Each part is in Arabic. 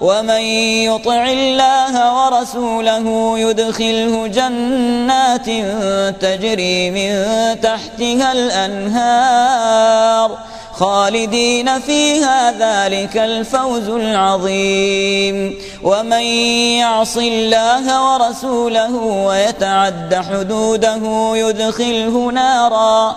ومن يطع الله ورسوله يدخله جنات تجري من تحتها الأنهار خالدين فيها ذلك الفوز العظيم. ومن يعص الله ورسوله ويتعد حدوده يدخله نارا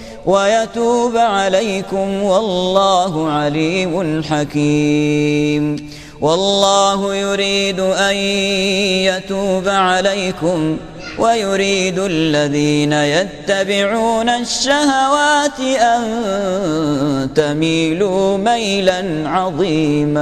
ويتوب عليكم والله عليم حكيم. والله يريد أن يتوب عليكم ويريد الذين يتبعون الشهوات أن تميلوا ميلا عظيما.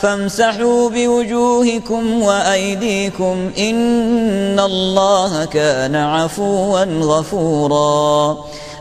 فامسحوا بوجوهكم وأيديكم إن الله كان عفوا غفورا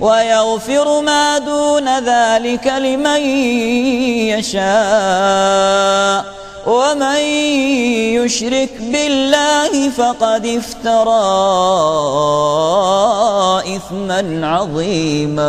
ويغفر ما دون ذلك لمن يشاء. ومن يشرك بالله فقد افترى إثما عظيما.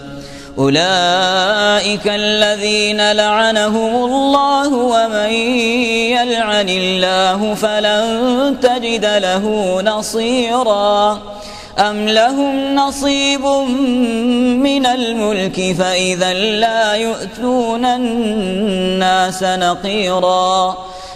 أولئك الذين لعنهم الله ومن يلعن الله فلن تجد له نصيرا. أم لهم نصيب من الملك فإذا لا يؤتون الناس نقيراً.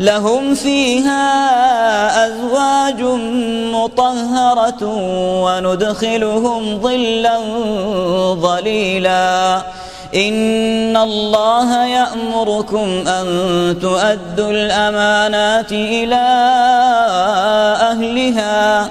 لهم فيها أزواج مطهرة وندخلهم ظلا ظليلا. إن الله يأمركم أن تؤدوا الأمانات إلى أهلها.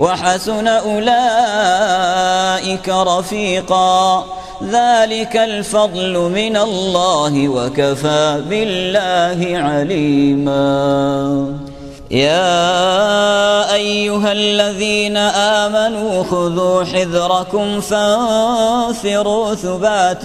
وحسن أولئك رفيقا. ذلك الفضل من الله وكفى بالله عليما. يا أيها الذين آمنوا خذوا حذركم فانفروا ثبات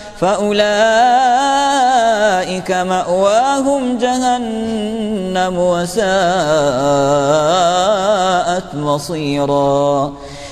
فأولئك مأواهم جهنم وساءت مصيراً.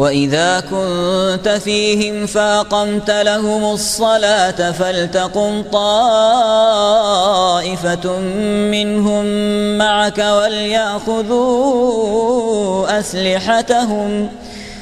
وإذا كنت فيهم فاقمت لهم الصلاة فلتقم طائفة منهم معك وليأخذوا أسلحتهم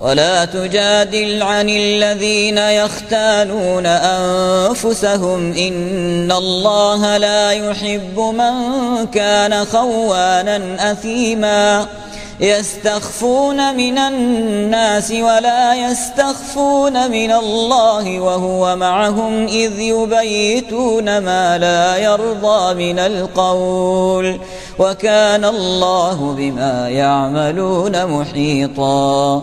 ولا تجادل عن الذين يختالون أنفسهم. إن الله لا يحب من كان خوانا أثيما. يستخفون من الناس ولا يستخفون من الله وهو معهم إذ يبيتون ما لا يرضى من القول. وكان الله بما يعملون محيطا.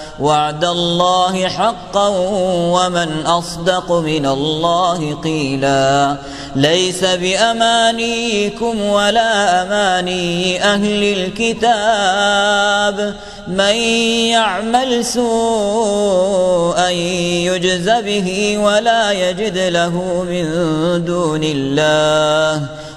وعد الله حقا ومن أصدق من الله قيلا. ليس بأمانيكم ولا أماني أهل الكتاب. من يعمل سوءا يجز به ولا يجد له من دون الله.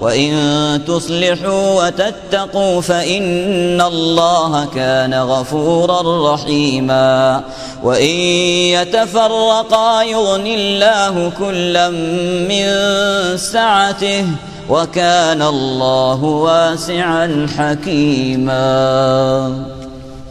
وإن تصلحوا وتتقوا فإن الله كان غفورا رحيما. وإن يتفرقا يغن الله كلا من سعته وكان الله واسعا حكيما.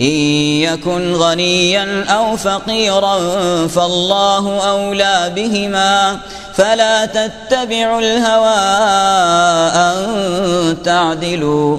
إن يكن غنيا أو فقيرا فالله أولى بهما فلا تتبعوا الهوى أن تعدلوا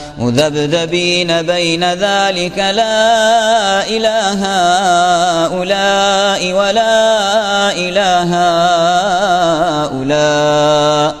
مذبذبين بين ذلك لا إله هؤلاء ولا إله هؤلاء.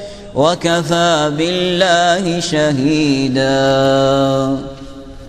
وكفى بالله شهيدا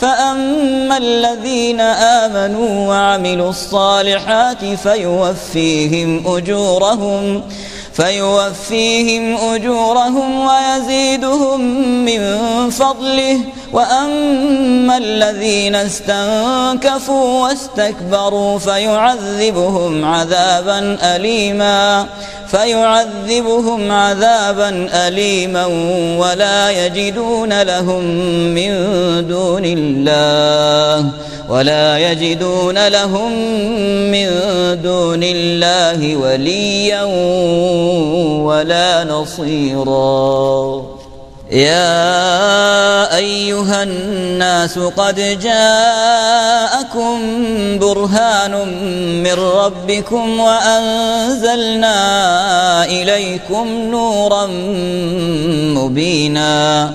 فأما الذين آمنوا وعملوا الصالحات فيوفيهم أجورهم فيوفيهم أجورهم ويزيدهم من فضله. وأما الذين استنكفوا واستكبروا فيعذبهم عذابا أليما فيعذبهم عذابا أليما ولا يجدون لهم من دون الله ولا يجدون لهم من دون الله وليا ولا نصيرا. يا أيها الناس قد جاءكم برهان من ربكم وأنزلنا إليكم نورا مبينا.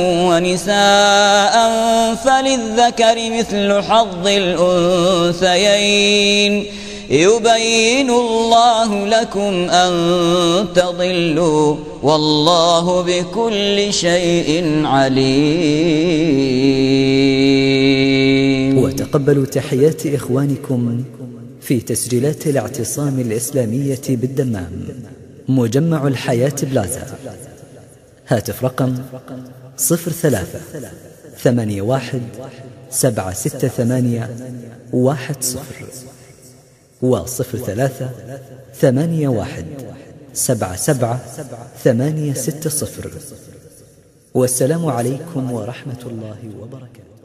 ونساء فللذكر مثل حظ الأنثيين. يبين الله لكم أن تضلوا والله بكل شيء عليم. وتقبلوا تحيات إخوانكم في تسجيلات الاعتصام الإسلامية بالدمام. مجمع الحياة بلازا. هاتف رقم صفر ثلاثة ثمانية واحد سبعة ستة ثمانية واحد صفر وصفر ثلاثة ثمانية واحد سبعة سبعة ثمانية ستة صفر. والسلام عليكم ورحمة الله وبركاته.